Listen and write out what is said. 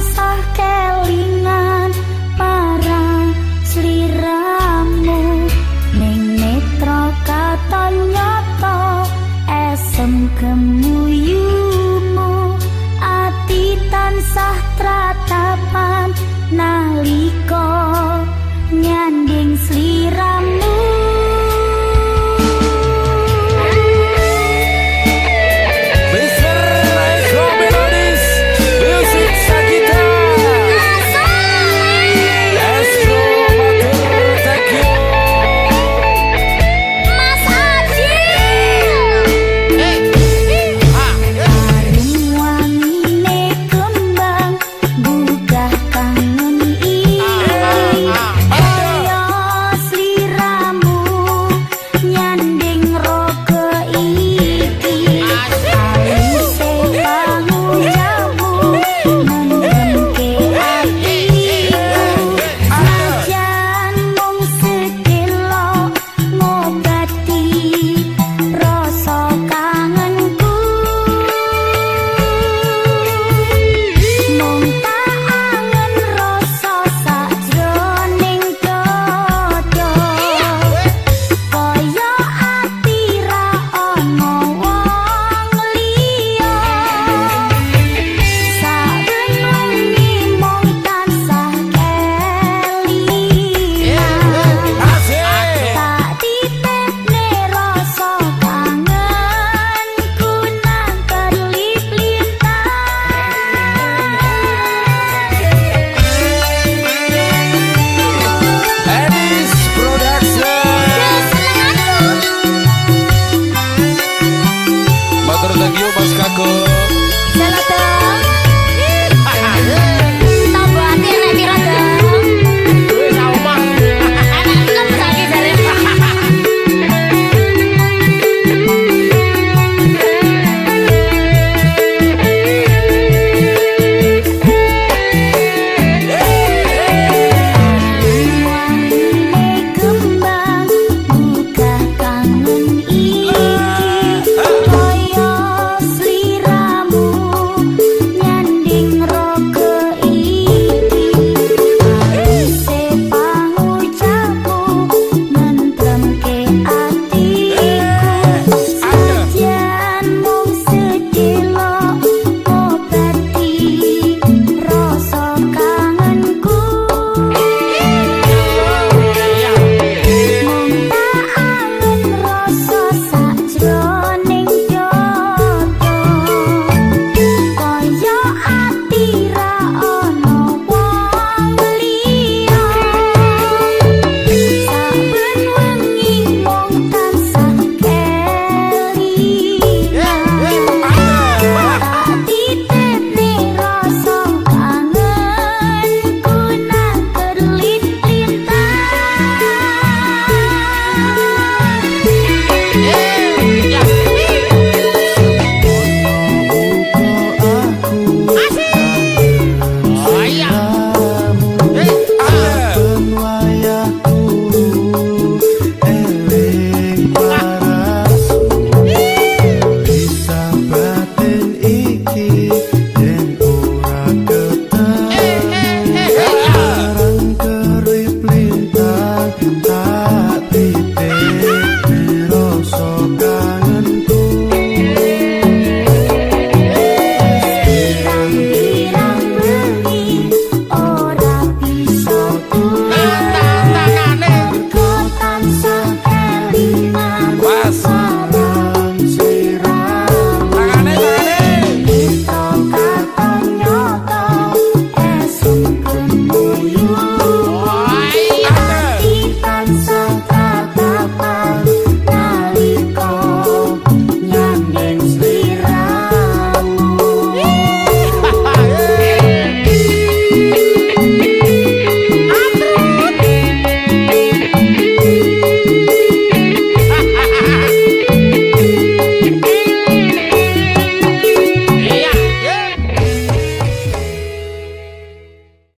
tansah kelingan marang sliramu. Ning netra katon nyata esem kemu